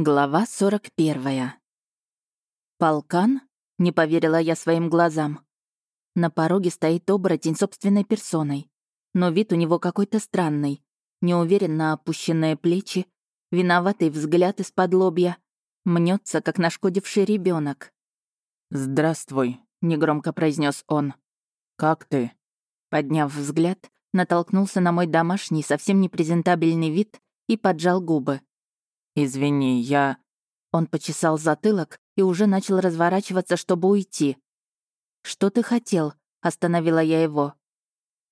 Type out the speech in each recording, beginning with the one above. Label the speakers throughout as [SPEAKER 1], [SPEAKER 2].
[SPEAKER 1] Глава 41. «Полкан?» — не поверила я своим глазам. На пороге стоит оборотень собственной персоной. Но вид у него какой-то странный. Неуверенно опущенные плечи, виноватый взгляд из-под лобья. Мнется, как нашкодивший ребенок.
[SPEAKER 2] «Здравствуй», — негромко произнес он. «Как ты?»
[SPEAKER 1] Подняв взгляд, натолкнулся на мой домашний, совсем непрезентабельный вид и поджал губы.
[SPEAKER 2] «Извини, я...»
[SPEAKER 1] Он почесал затылок и уже начал разворачиваться, чтобы уйти. «Что ты хотел?» — остановила я его.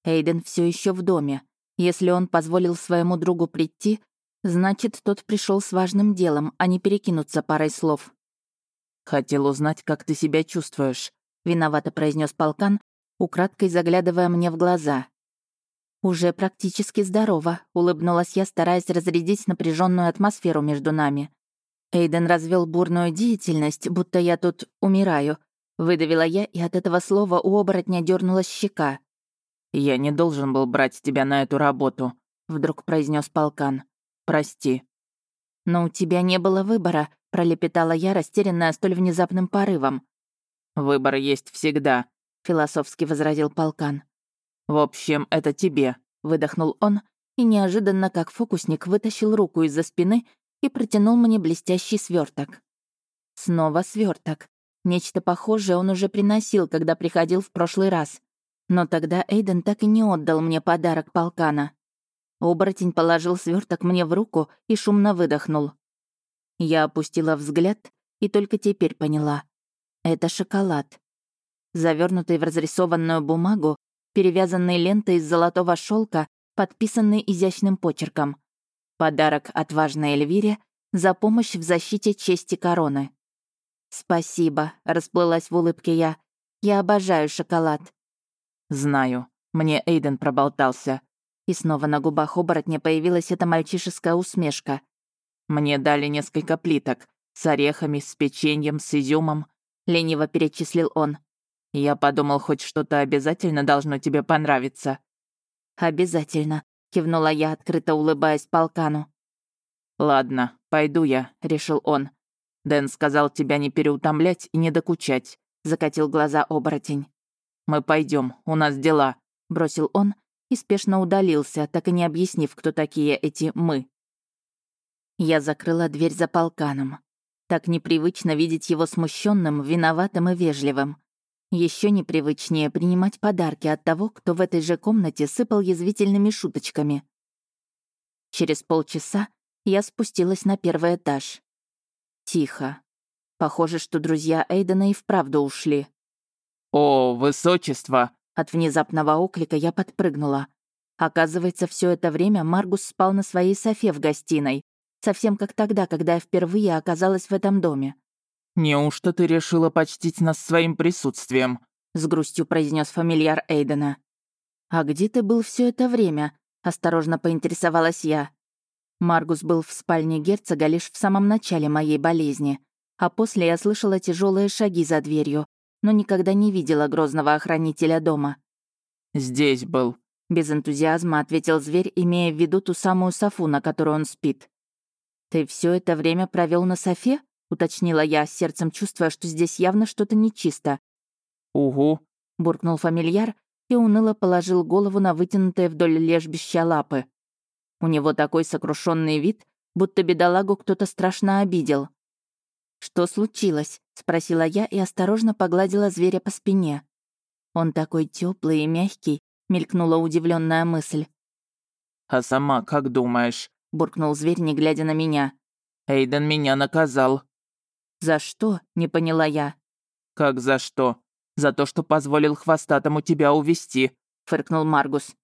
[SPEAKER 1] Эйден все еще в доме. Если он позволил своему другу прийти, значит, тот пришел с важным делом, а не перекинуться парой слов.
[SPEAKER 2] «Хотел узнать, как ты себя чувствуешь», — виновато произнес полкан, украдкой заглядывая мне в глаза.
[SPEAKER 1] «Уже практически здорово», — улыбнулась я, стараясь разрядить напряженную атмосферу между нами. Эйден развел бурную деятельность, будто я тут умираю. Выдавила я, и от этого слова у оборотня дернулась щека.
[SPEAKER 2] «Я не должен был брать тебя на эту работу», — вдруг произнес полкан. «Прости».
[SPEAKER 1] «Но у тебя не было выбора», — пролепетала я, растерянная столь внезапным порывом.
[SPEAKER 2] «Выбор есть всегда», — философски возразил полкан. «В общем, это тебе», — выдохнул он, и неожиданно, как фокусник, вытащил руку из-за спины и протянул мне блестящий сверток. Снова сверток. Нечто похожее он уже приносил, когда приходил в прошлый раз. Но тогда Эйден так и не отдал мне подарок полкана. Оборотень положил сверток мне в руку и шумно выдохнул. Я опустила взгляд и только теперь поняла. Это шоколад. Завернутый в разрисованную бумагу, перевязанный лентой из золотого шелка, подписанный изящным почерком. Подарок отважной Эльвире за помощь в защите чести короны. «Спасибо», — расплылась в улыбке я. «Я обожаю шоколад». «Знаю. Мне Эйден проболтался».
[SPEAKER 1] И снова на губах оборотня появилась эта мальчишеская усмешка.
[SPEAKER 2] «Мне дали несколько плиток. С орехами, с печеньем, с изюмом», — лениво перечислил он. Я подумал, хоть что-то обязательно должно тебе понравиться».
[SPEAKER 1] «Обязательно», — кивнула я, открыто улыбаясь полкану.
[SPEAKER 2] «Ладно, пойду я», — решил он. «Дэн сказал тебя не переутомлять и не докучать», — закатил глаза оборотень. «Мы пойдем, у нас дела», — бросил он и спешно удалился, так и не объяснив, кто такие эти «мы».
[SPEAKER 1] Я закрыла дверь за полканом. Так непривычно видеть его смущенным, виноватым и вежливым. Еще непривычнее принимать подарки от того, кто в этой же комнате сыпал язвительными шуточками. Через полчаса я спустилась на первый этаж. Тихо. Похоже, что друзья Эйдена и вправду ушли.
[SPEAKER 2] «О, высочество!»
[SPEAKER 1] От внезапного оклика я подпрыгнула. Оказывается, все это время Маргус спал на своей софе в гостиной, совсем как тогда, когда я впервые оказалась в этом доме.
[SPEAKER 2] «Неужто ты решила почтить нас своим присутствием?»
[SPEAKER 1] — с грустью произнес фамильяр Эйдена. «А где ты был все это время?» — осторожно поинтересовалась я. Маргус был в спальне герцога лишь в самом начале моей болезни, а после я слышала тяжелые шаги за дверью, но никогда не видела грозного охранителя дома.
[SPEAKER 2] «Здесь был», —
[SPEAKER 1] без энтузиазма ответил зверь, имея в виду ту самую софу, на которой он спит. «Ты все это время провел на софе?» — уточнила я, сердцем чувствуя, что здесь явно что-то нечисто.
[SPEAKER 2] «Угу», —
[SPEAKER 1] буркнул фамильяр и уныло положил голову на вытянутые вдоль лежбища лапы. У него такой сокрушенный вид, будто бедолагу кто-то страшно обидел. «Что случилось?» — спросила я и осторожно погладила зверя по спине. «Он такой теплый и мягкий», — мелькнула удивленная мысль.
[SPEAKER 2] «А сама как думаешь?»
[SPEAKER 1] — буркнул зверь, не глядя на меня.
[SPEAKER 2] «Эйден меня наказал».
[SPEAKER 1] «За что?» — не поняла я.
[SPEAKER 2] «Как за что? За то, что позволил хвостатому тебя увести, фыркнул Маргус.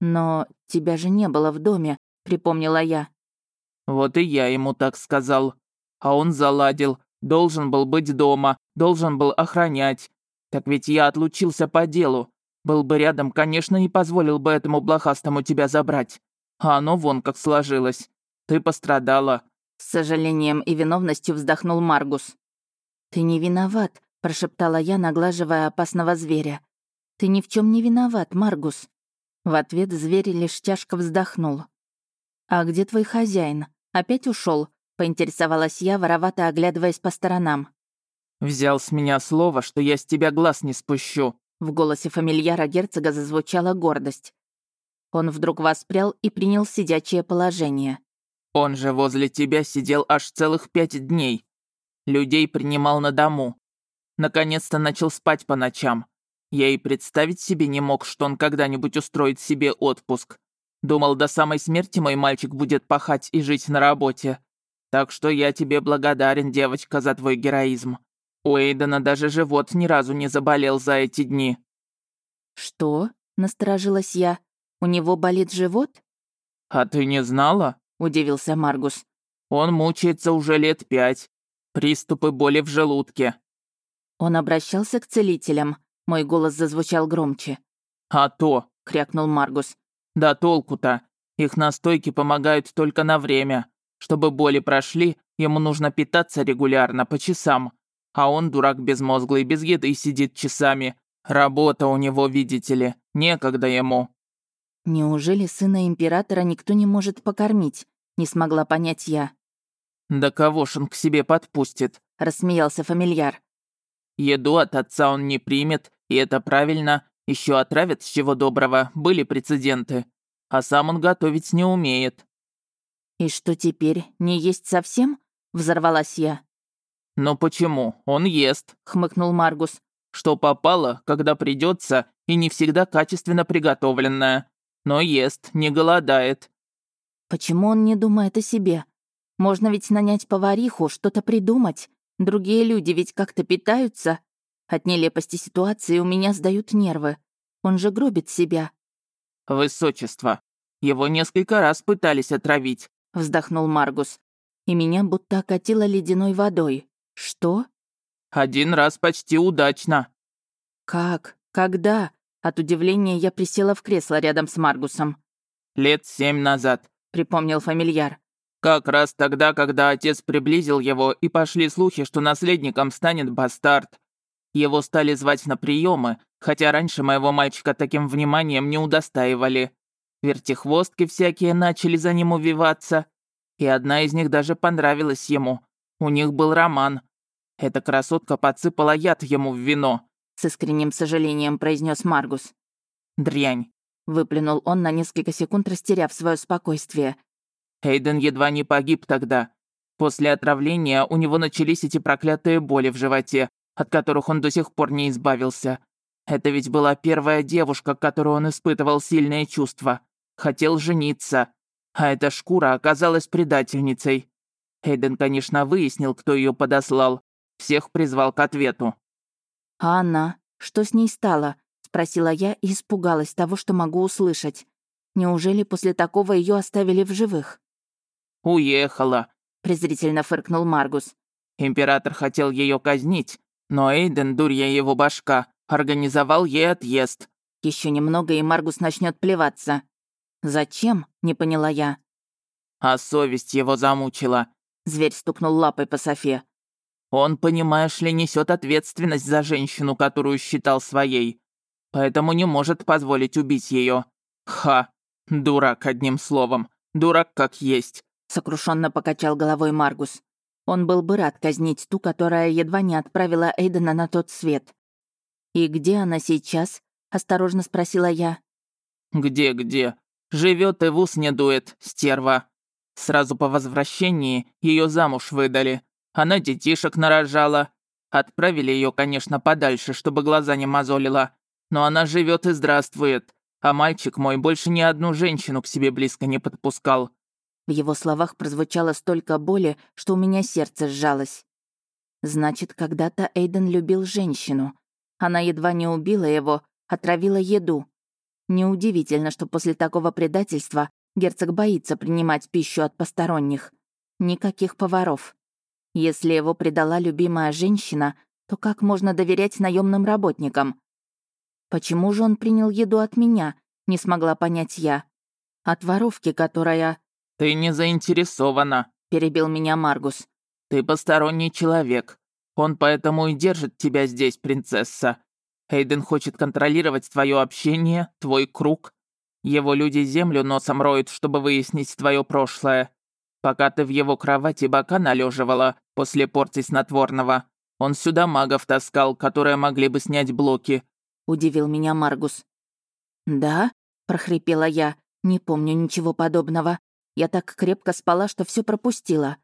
[SPEAKER 1] «Но тебя же не было в доме», — припомнила я.
[SPEAKER 2] «Вот и я ему так сказал. А он заладил. Должен был быть дома, должен был охранять. Так ведь я отлучился по делу. Был бы рядом, конечно, не позволил бы этому блохастому тебя забрать. А оно вон как сложилось. Ты пострадала,
[SPEAKER 1] с сожалением и виновностью вздохнул Маргус. «Ты не виноват», — прошептала я, наглаживая опасного зверя. «Ты ни в чем не виноват, Маргус». В ответ зверь лишь тяжко вздохнул. «А где твой хозяин? Опять ушел? Поинтересовалась я, воровато оглядываясь по сторонам.
[SPEAKER 2] «Взял с меня слово, что я с тебя глаз не спущу».
[SPEAKER 1] В голосе фамильяра герцога зазвучала гордость. Он вдруг воспрял и принял сидячее положение.
[SPEAKER 2] «Он же возле тебя сидел аж целых пять дней. Людей принимал на дому. Наконец-то начал спать по ночам. Я и представить себе не мог, что он когда-нибудь устроит себе отпуск. Думал, до самой смерти мой мальчик будет пахать и жить на работе. Так что я тебе благодарен, девочка, за твой героизм. У Эйдена даже живот ни разу не заболел за эти дни».
[SPEAKER 1] «Что?» — насторожилась я. «У него болит живот?»
[SPEAKER 2] «А ты не знала?»
[SPEAKER 1] — удивился Маргус.
[SPEAKER 2] «Он мучается уже лет пять. Приступы боли в желудке».
[SPEAKER 1] Он обращался к целителям. Мой голос зазвучал громче.
[SPEAKER 2] «А то!»
[SPEAKER 1] — крякнул Маргус.
[SPEAKER 2] «Да толку-то! Их настойки помогают только на время. Чтобы боли прошли, ему нужно питаться регулярно, по часам. А он, дурак безмозглый, без еды сидит часами. Работа у него, видите ли, некогда ему».
[SPEAKER 1] «Неужели сына императора никто не может покормить?» Не смогла понять я.
[SPEAKER 2] «Да кого ж он к себе подпустит?»
[SPEAKER 1] — рассмеялся фамильяр.
[SPEAKER 2] «Еду от отца он не примет, и это правильно. Еще отравят с чего доброго, были прецеденты. А сам он готовить не умеет».
[SPEAKER 1] «И что теперь, не есть совсем?» — взорвалась я.
[SPEAKER 2] «Но почему? Он ест», —
[SPEAKER 1] хмыкнул Маргус.
[SPEAKER 2] «Что попало, когда придется, и не всегда качественно приготовленное. Но ест, не голодает».
[SPEAKER 1] «Почему он не думает о себе? Можно ведь нанять повариху, что-то придумать. Другие люди ведь как-то питаются. От нелепости ситуации у меня сдают нервы. Он же гробит себя».
[SPEAKER 2] «Высочество, его несколько раз пытались отравить», —
[SPEAKER 1] вздохнул Маргус. И меня будто окатило ледяной водой. «Что?»
[SPEAKER 2] «Один раз почти удачно».
[SPEAKER 1] «Как? Когда?» От удивления я присела в кресло рядом с Маргусом.
[SPEAKER 2] «Лет семь назад», —
[SPEAKER 1] припомнил фамильяр.
[SPEAKER 2] «Как раз тогда, когда отец приблизил его, и пошли слухи, что наследником станет бастард. Его стали звать на приемы, хотя раньше моего мальчика таким вниманием не удостаивали. Вертихвостки всякие начали за ним увиваться, и одна из них даже понравилась ему. У них был роман, эта красотка подсыпала яд ему в вино», —
[SPEAKER 1] с искренним сожалением произнес Маргус.
[SPEAKER 2] «Дрянь», —
[SPEAKER 1] выплюнул он на несколько секунд, растеряв свое спокойствие.
[SPEAKER 2] Эйден едва не погиб тогда. После отравления у него начались эти проклятые боли в животе, от которых он до сих пор не избавился. Это ведь была первая девушка, к которой он испытывал сильные чувства. Хотел жениться. А эта шкура оказалась предательницей. Эйден, конечно, выяснил, кто ее подослал, всех призвал к ответу.
[SPEAKER 1] «А она? Что с ней стало?» — спросила я и испугалась того, что могу услышать. Неужели после такого ее оставили в живых?
[SPEAKER 2] «Уехала», —
[SPEAKER 1] презрительно фыркнул Маргус.
[SPEAKER 2] «Император хотел ее казнить, но Эйден, дурья его башка, организовал ей отъезд».
[SPEAKER 1] Еще немного, и Маргус начнет плеваться. «Зачем?» — не поняла я.
[SPEAKER 2] «А совесть его замучила».
[SPEAKER 1] Зверь стукнул лапой по Софе.
[SPEAKER 2] Он, понимаешь ли, несет ответственность за женщину, которую считал своей. Поэтому не может позволить убить ее. Ха! Дурак, одним словом. Дурак как есть.
[SPEAKER 1] Сокрушенно покачал головой Маргус. Он был бы рад казнить ту, которая едва не отправила Эйдена на тот свет. «И где она сейчас?» — осторожно спросила я.
[SPEAKER 2] «Где-где? Живет и в ус не дует, стерва. Сразу по возвращении ее замуж выдали. Она детишек нарожала. Отправили ее, конечно, подальше, чтобы глаза не мозолила. Но она живет и здравствует. А мальчик мой больше ни одну женщину к себе близко не подпускал.
[SPEAKER 1] В его словах прозвучало столько боли, что у меня сердце сжалось. Значит, когда-то Эйден любил женщину. Она едва не убила его, отравила еду. Неудивительно, что после такого предательства герцог боится принимать пищу от посторонних. Никаких поваров. Если его предала любимая женщина, то как можно доверять наемным работникам? Почему же он принял еду от меня, не смогла понять я. От воровки, которая...
[SPEAKER 2] «Ты не заинтересована», —
[SPEAKER 1] перебил меня Маргус.
[SPEAKER 2] «Ты посторонний человек. Он поэтому и держит тебя здесь, принцесса. Эйден хочет контролировать твое общение, твой круг. Его люди землю носом роют, чтобы выяснить твое прошлое. Пока ты в его кровати бока належивала после порции снотворного, он сюда магов таскал, которые могли бы снять блоки», —
[SPEAKER 1] удивил меня Маргус. «Да?» — прохрипела я. «Не помню ничего подобного. Я так крепко спала, что все пропустила».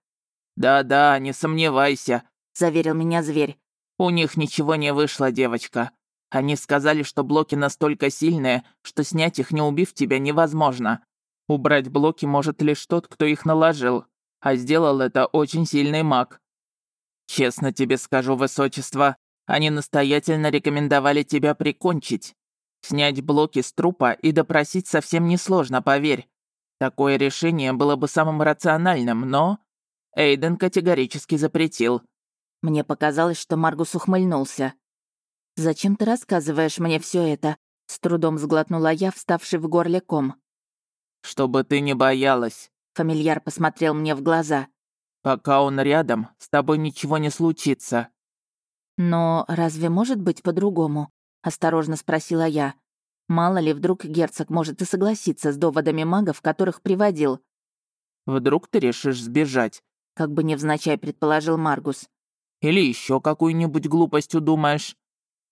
[SPEAKER 2] «Да-да, не сомневайся», —
[SPEAKER 1] заверил меня зверь.
[SPEAKER 2] «У них ничего не вышло, девочка. Они сказали, что блоки настолько сильные, что снять их, не убив тебя, невозможно. Убрать блоки может лишь тот, кто их наложил, а сделал это очень сильный маг. Честно тебе скажу, высочество, они настоятельно рекомендовали тебя прикончить. Снять блоки с трупа и допросить совсем несложно, поверь. Такое решение было бы самым рациональным, но... Эйден категорически запретил.
[SPEAKER 1] Мне показалось, что Маргус ухмыльнулся. «Зачем ты рассказываешь мне все это?» С трудом сглотнула я, вставший в горле ком.
[SPEAKER 2] «Чтобы ты не боялась», —
[SPEAKER 1] фамильяр посмотрел мне в глаза.
[SPEAKER 2] «Пока он рядом, с тобой ничего не случится».
[SPEAKER 1] «Но разве может быть по-другому?» — осторожно спросила я. «Мало ли, вдруг герцог может и согласиться с доводами магов, которых приводил».
[SPEAKER 2] «Вдруг ты решишь сбежать?»
[SPEAKER 1] — как бы невзначай предположил Маргус.
[SPEAKER 2] «Или еще какую-нибудь глупость удумаешь?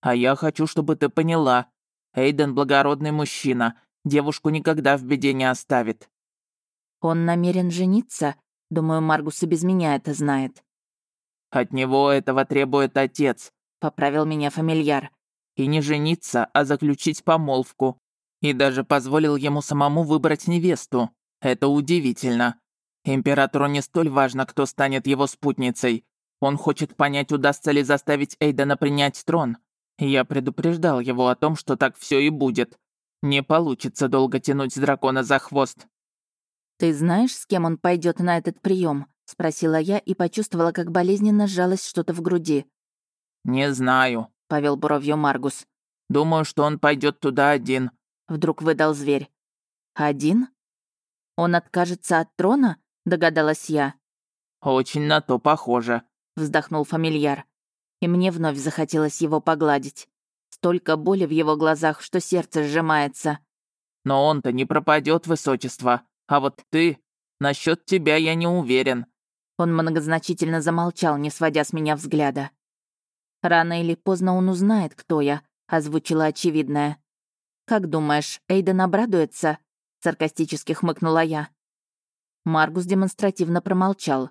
[SPEAKER 2] А я хочу, чтобы ты поняла. Эйден — благородный мужчина, девушку никогда в беде не оставит».
[SPEAKER 1] «Он намерен жениться?» Думаю, Маргус и без меня это знает.
[SPEAKER 2] «От него этого требует отец», —
[SPEAKER 1] поправил меня фамильяр.
[SPEAKER 2] «И не жениться, а заключить помолвку. И даже позволил ему самому выбрать невесту. Это удивительно. Императору не столь важно, кто станет его спутницей. Он хочет понять, удастся ли заставить Эйдена принять трон. Я предупреждал его о том, что так все и будет. Не получится долго тянуть с дракона за хвост.
[SPEAKER 1] «Ты знаешь, с кем он пойдет на этот прием? спросила я и почувствовала, как болезненно сжалось что-то в груди.
[SPEAKER 2] «Не знаю», —
[SPEAKER 1] повел бровью Маргус.
[SPEAKER 2] «Думаю, что он пойдет туда один», —
[SPEAKER 1] вдруг выдал зверь. «Один? Он откажется от трона?» — догадалась я.
[SPEAKER 2] «Очень на то похоже», —
[SPEAKER 1] вздохнул фамильяр. И мне вновь захотелось его погладить. Столько боли в его глазах, что сердце сжимается.
[SPEAKER 2] «Но он-то не пропадет, высочество. А вот ты... Насчет тебя я не уверен».
[SPEAKER 1] Он многозначительно замолчал, не сводя с меня взгляда. «Рано или поздно он узнает, кто я», — озвучила очевидное. «Как думаешь, Эйден обрадуется?» — саркастически хмыкнула я. Маргус демонстративно промолчал.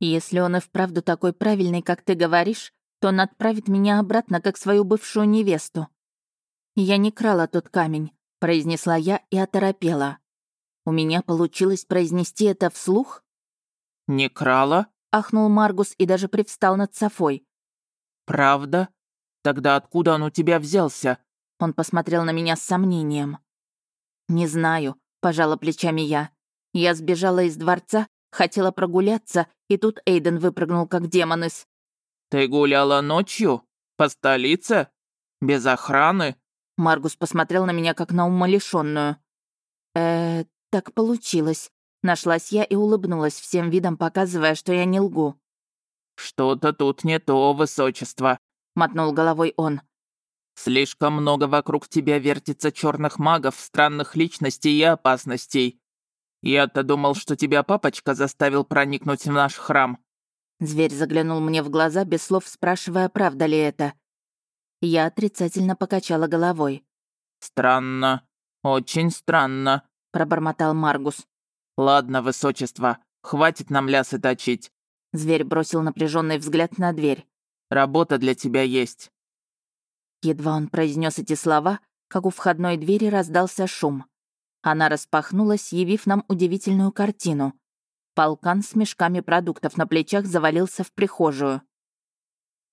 [SPEAKER 1] «Если он и вправду такой правильный, как ты говоришь, то он отправит меня обратно, как свою бывшую невесту». «Я не крала тот камень», — произнесла я и оторопела. У меня получилось произнести это вслух?
[SPEAKER 2] «Не крала?»
[SPEAKER 1] — ахнул Маргус и даже привстал над Софой.
[SPEAKER 2] «Правда? Тогда откуда он у тебя взялся?»
[SPEAKER 1] Он посмотрел на меня с сомнением. «Не знаю», — пожала плечами я. Я сбежала из дворца, хотела прогуляться, и тут Эйден выпрыгнул как демон из...
[SPEAKER 2] «Ты гуляла ночью? По столице? Без охраны?»
[SPEAKER 1] Маргус посмотрел на меня как на умалишённую. «Э, «Так получилось». Нашлась я и улыбнулась, всем видом показывая, что я не лгу.
[SPEAKER 2] «Что-то тут не то, высочество», —
[SPEAKER 1] мотнул головой он.
[SPEAKER 2] «Слишком много вокруг тебя вертится черных магов, странных личностей и опасностей. Я-то думал, что тебя папочка заставил проникнуть в наш храм».
[SPEAKER 1] Зверь заглянул мне в глаза, без слов спрашивая, правда ли это. Я отрицательно покачала головой.
[SPEAKER 2] «Странно, очень странно»,
[SPEAKER 1] пробормотал Маргус.
[SPEAKER 2] «Ладно, высочество, хватит нам лясы точить».
[SPEAKER 1] Зверь бросил напряженный взгляд на дверь.
[SPEAKER 2] «Работа для тебя есть».
[SPEAKER 1] Едва он произнес эти слова, как у входной двери раздался шум. Она распахнулась, явив нам удивительную картину. Полкан с мешками продуктов на плечах завалился в прихожую.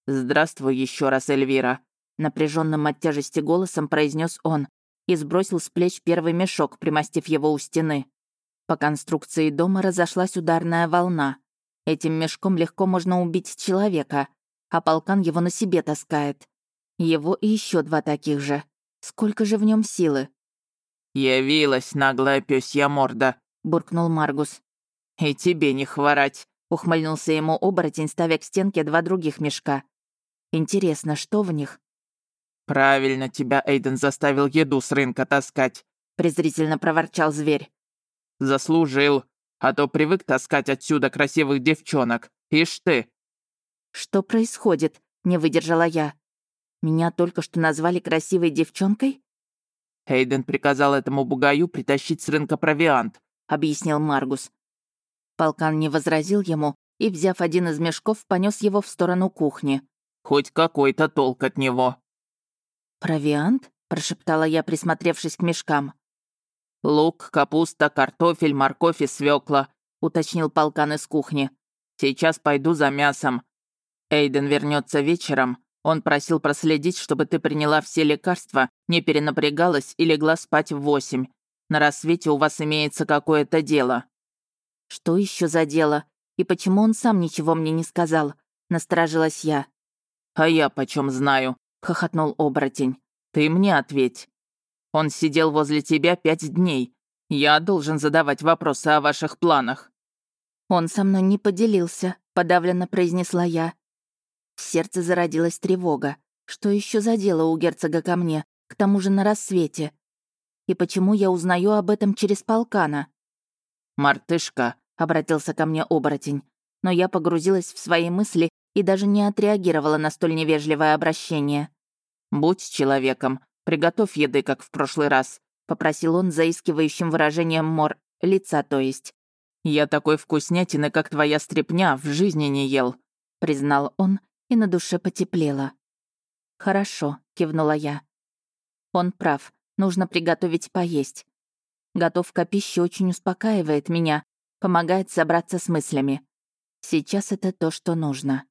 [SPEAKER 2] «Здравствуй еще раз, Эльвира», — напряженным от тяжести голосом произнес он, и сбросил с плеч первый мешок, примостив его у стены.
[SPEAKER 1] По конструкции дома разошлась ударная волна. Этим мешком легко можно убить человека, а полкан его на себе таскает. Его и еще два таких же. Сколько же в нем силы?
[SPEAKER 2] «Явилась наглая пёсья морда», — буркнул Маргус. «И тебе не хворать», — ухмыльнулся ему оборотень, ставя к стенке два других мешка.
[SPEAKER 1] «Интересно, что в них?
[SPEAKER 2] «Правильно тебя Эйден заставил еду с рынка таскать», —
[SPEAKER 1] презрительно проворчал зверь.
[SPEAKER 2] «Заслужил. а то привык таскать отсюда красивых девчонок. Ишь ты!»
[SPEAKER 1] «Что происходит?» — не выдержала я. «Меня только что назвали красивой девчонкой?»
[SPEAKER 2] Хейден приказал этому бугаю притащить с рынка провиант», — объяснил Маргус.
[SPEAKER 1] Полкан не возразил ему и, взяв один из мешков, понес его в сторону кухни.
[SPEAKER 2] «Хоть какой-то толк от него».
[SPEAKER 1] «Провиант?» — прошептала я, присмотревшись к мешкам.
[SPEAKER 2] «Лук, капуста, картофель, морковь и свекла», — уточнил полкан из кухни. «Сейчас пойду за мясом. Эйден вернется вечером. Он просил проследить, чтобы ты приняла все лекарства, не перенапрягалась и легла спать в восемь. На рассвете у вас имеется какое-то дело».
[SPEAKER 1] «Что еще за дело? И почему он сам ничего мне не сказал?» — насторожилась я.
[SPEAKER 2] «А я почем знаю?» — хохотнул оборотень. «Ты мне ответь. Он сидел возле тебя пять дней. Я должен задавать вопросы о ваших планах».
[SPEAKER 1] «Он со мной не поделился», — подавленно произнесла я. В сердце зародилась тревога. Что еще за дело у герцога ко мне, к тому же на рассвете? И почему я узнаю об этом через полкана?
[SPEAKER 2] «Мартышка», — обратился ко мне оборотень, но я погрузилась в свои мысли и даже не отреагировала на столь невежливое обращение. «Будь человеком, приготовь еды, как в прошлый раз», — попросил он заискивающим выражением мор, лица то есть. «Я такой вкуснятины, как твоя стряпня, в жизни не ел», — признал он и на душе потеплело.
[SPEAKER 1] «Хорошо», — кивнула я. «Он прав, нужно приготовить поесть. Готовка пищи очень успокаивает меня, помогает собраться с мыслями. Сейчас это то, что нужно».